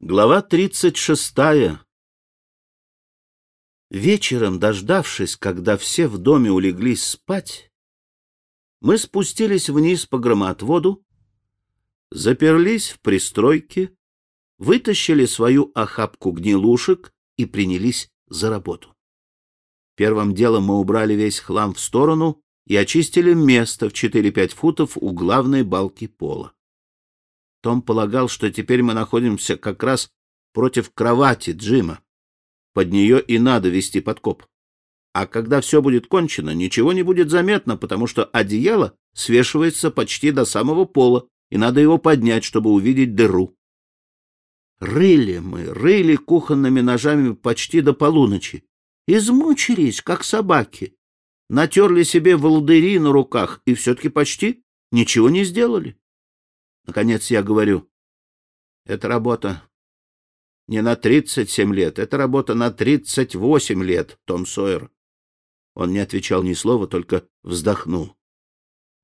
Глава тридцать шестая Вечером, дождавшись, когда все в доме улеглись спать, мы спустились вниз по громоотводу, заперлись в пристройке, вытащили свою охапку гнилушек и принялись за работу. Первым делом мы убрали весь хлам в сторону и очистили место в 4-5 футов у главной балки пола. Том полагал, что теперь мы находимся как раз против кровати Джима. Под нее и надо вести подкоп. А когда все будет кончено, ничего не будет заметно, потому что одеяло свешивается почти до самого пола, и надо его поднять, чтобы увидеть дыру. Рыли мы, рыли кухонными ножами почти до полуночи. Измучились, как собаки. Натерли себе волдыри на руках и все-таки почти ничего не сделали. Наконец я говорю, это работа не на тридцать семь лет, это работа на тридцать восемь лет, Том Сойер. Он не отвечал ни слова, только вздохнул.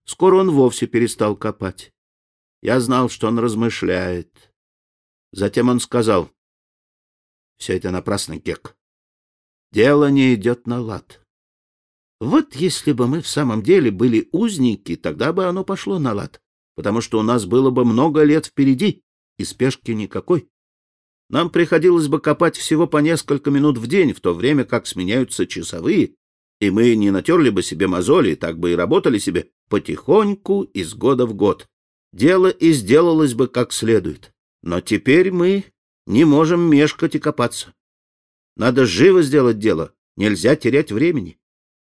Скоро он вовсе перестал копать. Я знал, что он размышляет. Затем он сказал, — Все это напрасно, Гек. Дело не идет на лад. Вот если бы мы в самом деле были узники, тогда бы оно пошло на лад потому что у нас было бы много лет впереди, и спешки никакой. Нам приходилось бы копать всего по несколько минут в день, в то время как сменяются часовые, и мы не натерли бы себе мозоли, так бы и работали себе потихоньку из года в год. Дело и сделалось бы как следует. Но теперь мы не можем мешкать и копаться. Надо живо сделать дело, нельзя терять времени.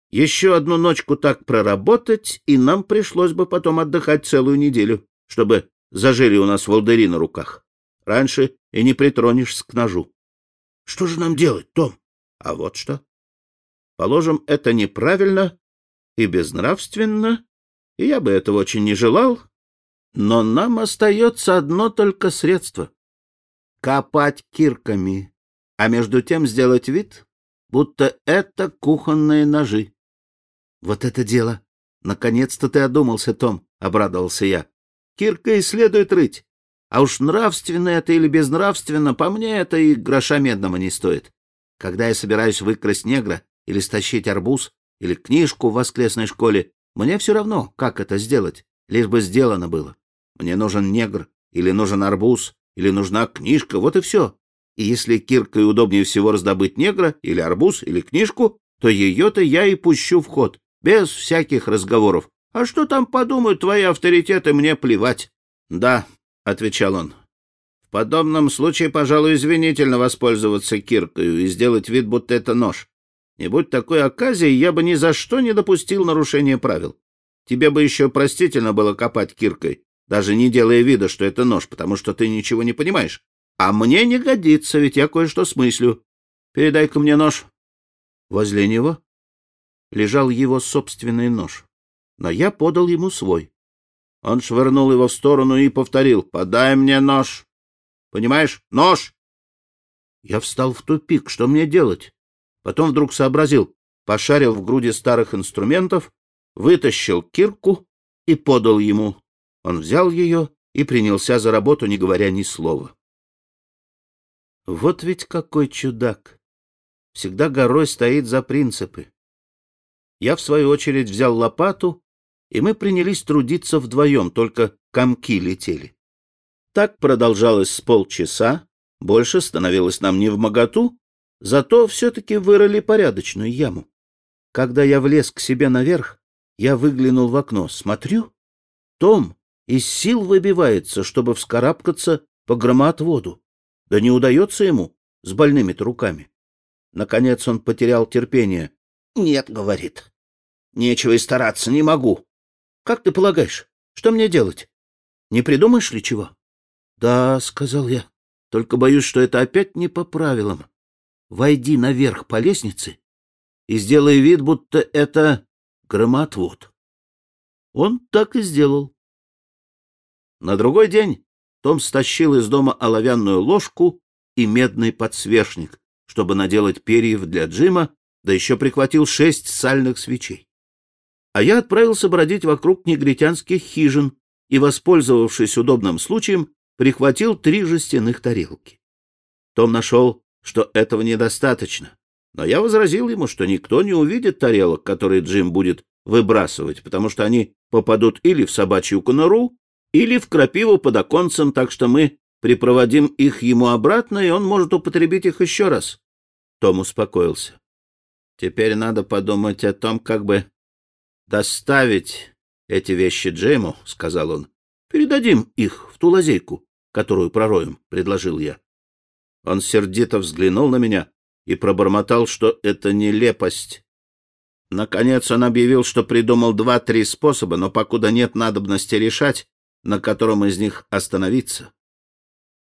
Еще одну ночку так проработать, и нам пришлось бы потом отдыхать целую неделю, чтобы зажили у нас волдыри на руках. Раньше и не притронешься к ножу. Что же нам делать, Том? А вот что. Положим, это неправильно и безнравственно, и я бы этого очень не желал, но нам остается одно только средство — копать кирками, а между тем сделать вид, будто это кухонные ножи. Вот это дело! Наконец-то ты одумался, Том, — обрадовался я. Кирка и следует рыть. А уж нравственно это или безнравственно, по мне это и гроша медного не стоит. Когда я собираюсь выкрасть негра или стащить арбуз или книжку в воскресной школе, мне все равно, как это сделать, лишь бы сделано было. Мне нужен негр, или нужен арбуз, или нужна книжка, вот и все. И если киркой удобнее всего раздобыть негра, или арбуз, или книжку, то ее-то я и пущу в ход без всяких разговоров. А что там подумают твои авторитеты, мне плевать. — Да, — отвечал он. — В подобном случае, пожалуй, извинительно воспользоваться киркою и сделать вид, будто это нож. Не будь такой оказии, я бы ни за что не допустил нарушения правил. Тебе бы еще простительно было копать киркой, даже не делая вида, что это нож, потому что ты ничего не понимаешь. А мне не годится, ведь я кое-что смыслю. Передай-ка мне нож. Возле него лежал его собственный нож, но я подал ему свой. Он швырнул его в сторону и повторил «Подай мне нож!» «Понимаешь? Нож!» Я встал в тупик. Что мне делать? Потом вдруг сообразил, пошарил в груди старых инструментов, вытащил кирку и подал ему. Он взял ее и принялся за работу, не говоря ни слова. Вот ведь какой чудак! Всегда горой стоит за принципы. Я, в свою очередь, взял лопату, и мы принялись трудиться вдвоем, только комки летели. Так продолжалось с полчаса, больше становилось нам не в моготу, зато все-таки вырыли порядочную яму. Когда я влез к себе наверх, я выглянул в окно, смотрю, Том из сил выбивается, чтобы вскарабкаться по громоотводу. Да не удается ему с больными-то руками. Наконец он потерял терпение. Нет, говорит. Нечего и стараться, не могу. Как ты полагаешь, что мне делать? Не придумаешь ли чего? Да, сказал я. Только боюсь, что это опять не по правилам. Войди наверх по лестнице и сделай вид, будто это громотвод. Он так и сделал. На другой день Том стащил из дома оловянную ложку и медный подсвечник, чтобы наделать перьев для Джима да еще прихватил шесть сальных свечей. А я отправился бродить вокруг негритянских хижин и, воспользовавшись удобным случаем, прихватил три жестяных тарелки. Том нашел, что этого недостаточно. Но я возразил ему, что никто не увидит тарелок, которые Джим будет выбрасывать, потому что они попадут или в собачью конуру, или в крапиву под оконцем, так что мы припроводим их ему обратно, и он может употребить их еще раз. Том успокоился. Теперь надо подумать о том, как бы доставить эти вещи Джейму, — сказал он. — Передадим их в ту лазейку, которую пророем, — предложил я. Он сердито взглянул на меня и пробормотал, что это нелепость. Наконец он объявил, что придумал два-три способа, но покуда нет надобности решать, на котором из них остановиться.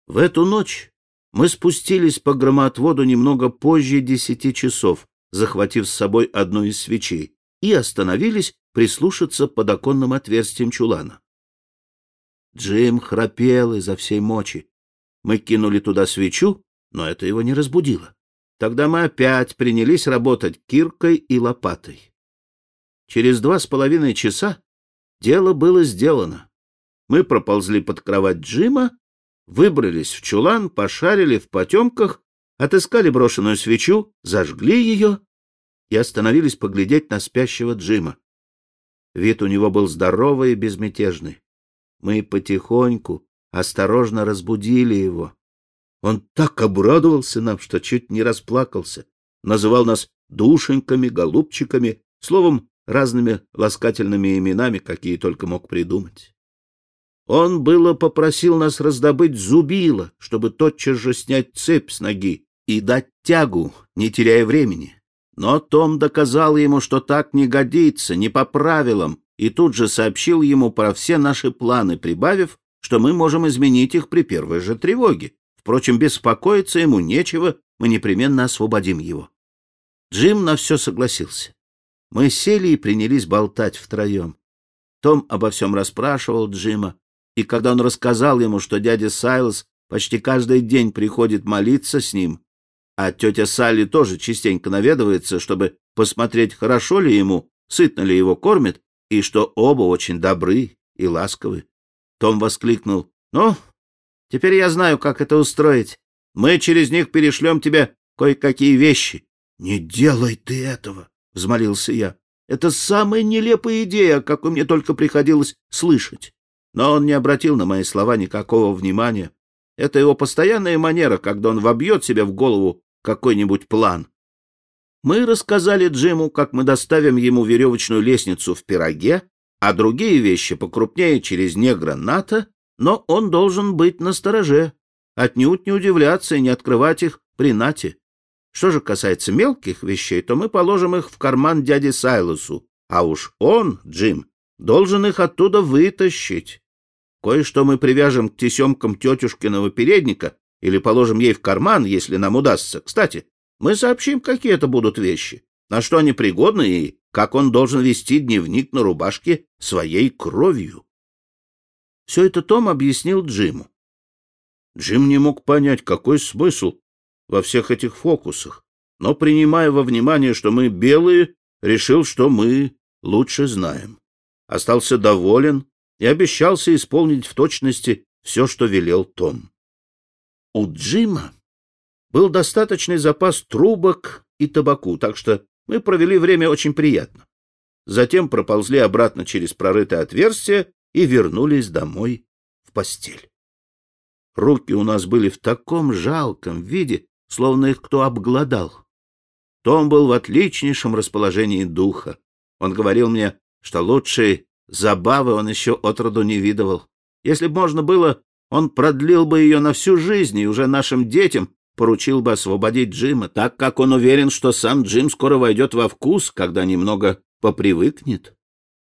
В эту ночь мы спустились по громоотводу немного позже десяти часов, захватив с собой одну из свечей, и остановились прислушаться под оконным отверстием чулана. Джим храпел изо всей мочи. Мы кинули туда свечу, но это его не разбудило. Тогда мы опять принялись работать киркой и лопатой. Через два с половиной часа дело было сделано. Мы проползли под кровать Джима, выбрались в чулан, пошарили в потемках отыскали брошенную свечу, зажгли ее и остановились поглядеть на спящего Джима. Вид у него был здоровый и безмятежный. Мы потихоньку, осторожно разбудили его. Он так обрадовался нам, что чуть не расплакался. Называл нас душеньками, голубчиками, словом, разными ласкательными именами, какие только мог придумать. Он было попросил нас раздобыть зубило, чтобы тотчас же снять цепь с ноги, и дать тягу, не теряя времени. Но Том доказал ему, что так не годится, не по правилам, и тут же сообщил ему про все наши планы, прибавив, что мы можем изменить их при первой же тревоге. Впрочем, беспокоиться ему нечего, мы непременно освободим его. Джим на все согласился. Мы сели и принялись болтать втроем. Том обо всем расспрашивал Джима, и когда он рассказал ему, что дядя Сайлос почти каждый день приходит молиться с ним, а тетя Салли тоже частенько наведывается, чтобы посмотреть, хорошо ли ему, сытно ли его кормят, и что оба очень добры и ласковы. Том воскликнул. — Ну, теперь я знаю, как это устроить. Мы через них перешлем тебе кое-какие вещи. — Не делай ты этого, — взмолился я. — Это самая нелепая идея, какую мне только приходилось слышать. Но он не обратил на мои слова никакого внимания. Это его постоянная манера, когда он вобьет себе в голову какой-нибудь план. Мы рассказали Джиму, как мы доставим ему веревочную лестницу в пироге, а другие вещи покрупнее через негра НАТО, но он должен быть настороже, отнюдь не удивляться и не открывать их при Нате. Что же касается мелких вещей, то мы положим их в карман дяде Сайлосу, а уж он, Джим, должен их оттуда вытащить. Кое-что мы привяжем к тесемкам тетюшкиного передника, или положим ей в карман, если нам удастся. Кстати, мы сообщим, какие это будут вещи, на что они пригодны и как он должен вести дневник на рубашке своей кровью. Все это Том объяснил Джиму. Джим не мог понять, какой смысл во всех этих фокусах, но, принимая во внимание, что мы белые, решил, что мы лучше знаем. Остался доволен и обещался исполнить в точности все, что велел Том. У Джима был достаточный запас трубок и табаку, так что мы провели время очень приятно. Затем проползли обратно через прорытое отверстие и вернулись домой в постель. Руки у нас были в таком жалком виде, словно их кто обглодал. Том был в отличнейшем расположении духа. Он говорил мне, что лучшей забавы он еще отроду не видывал. Если бы можно было, он продлил бы ее на всю жизнь и уже нашим детям поручил бы освободить Джима, так как он уверен, что сам Джим скоро войдет во вкус, когда немного попривыкнет.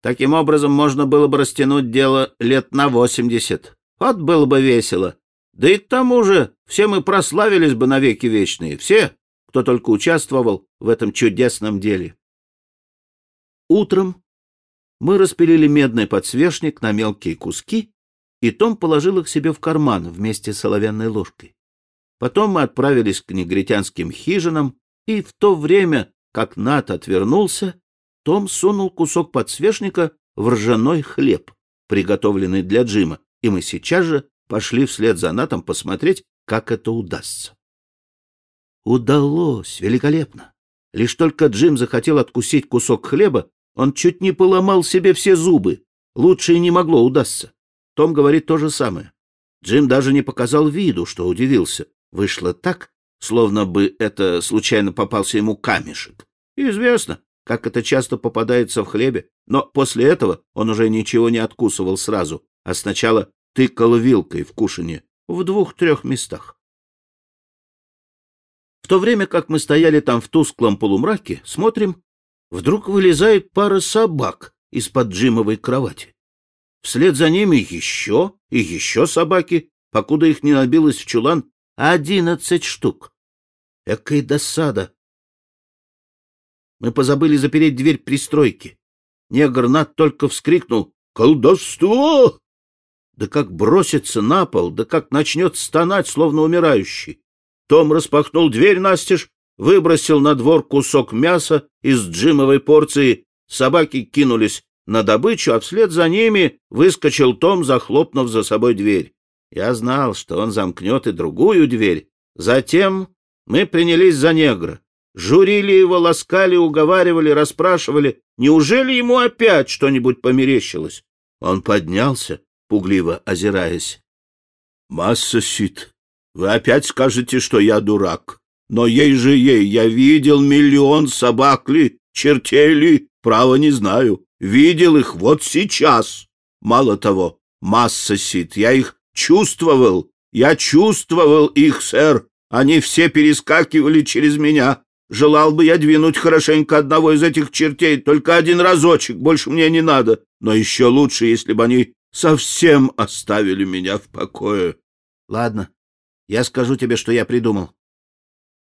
Таким образом, можно было бы растянуть дело лет на восемьдесят. Вот было бы весело. Да и к тому же все мы прославились бы навеки вечные, все, кто только участвовал в этом чудесном деле. Утром мы распилили медный подсвечник на мелкие куски и Том положил их себе в карман вместе с оловянной ложкой. Потом мы отправились к негритянским хижинам, и в то время, как Нат отвернулся, том сунул кусок подсвечника в ржаной хлеб, приготовленный для Джима, и мы сейчас же пошли вслед за Натом посмотреть, как это удастся. Удалось, великолепно. Лишь только Джим захотел откусить кусок хлеба, он чуть не поломал себе все зубы. Лучше и не могло удастся. Том говорит то же самое. Джим даже не показал виду, что удивился. Вышло так, словно бы это случайно попался ему камешек. Известно, как это часто попадается в хлебе, но после этого он уже ничего не откусывал сразу, а сначала тыкал вилкой в кушанье в двух-трех местах. В то время как мы стояли там в тусклом полумраке, смотрим, вдруг вылезает пара собак из-под Джимовой кровати. Вслед за ними еще и еще собаки, покуда их не набилось в чулан одиннадцать штук. Экая досада! Мы позабыли запереть дверь пристройки. Негр Над только вскрикнул «Колдовство!» Да как бросится на пол, да как начнет стонать, словно умирающий. Том распахнул дверь настежь, выбросил на двор кусок мяса из джимовой порции. Собаки кинулись на добычу, а вслед за ними выскочил Том, захлопнув за собой дверь. Я знал, что он замкнет и другую дверь. Затем мы принялись за негра. Журили его, ласкали, уговаривали, расспрашивали. Неужели ему опять что-нибудь померещилось? Он поднялся, пугливо озираясь. — Масса Сит, вы опять скажете, что я дурак. Но ей же ей, я видел миллион собак ли, чертей ли, право не знаю. Видел их вот сейчас. Мало того, масса сит, я их чувствовал. Я чувствовал их, сэр. Они все перескакивали через меня. Желал бы я двинуть хорошенько одного из этих чертей, только один разочек, больше мне не надо. Но еще лучше, если бы они совсем оставили меня в покое. Ладно, я скажу тебе, что я придумал.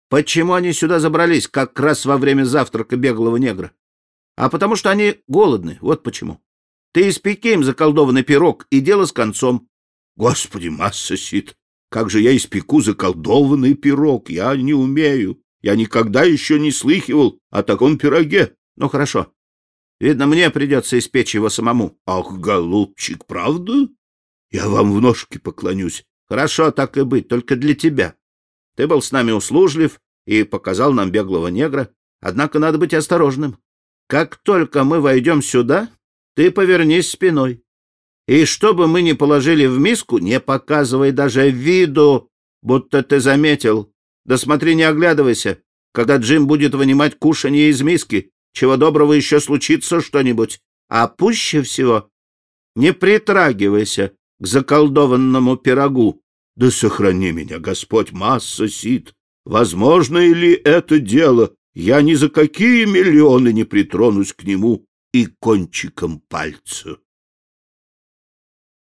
Почему они сюда забрались, как раз во время завтрака беглого негра? А потому что они голодны, вот почему. Ты испеки им заколдованный пирог, и дело с концом. Господи, масса сит, как же я испеку заколдованный пирог, я не умею. Я никогда еще не слыхивал о таком пироге. Ну, хорошо. Видно, мне придется испечь его самому. Ах, голубчик, правда? Я вам в ножки поклонюсь. Хорошо, так и быть, только для тебя. Ты был с нами услужлив и показал нам беглого негра, однако надо быть осторожным. Как только мы войдем сюда, ты повернись спиной. И что бы мы ни положили в миску, не показывай даже виду, будто ты заметил. Да смотри, не оглядывайся, когда Джим будет вынимать кушанье из миски. Чего доброго еще случится что-нибудь. А пуще всего не притрагивайся к заколдованному пирогу. Да сохрани меня, Господь, масса сит. Возможно ли это дело я ни за какие миллионы не притронусь к нему и кончиком пальца.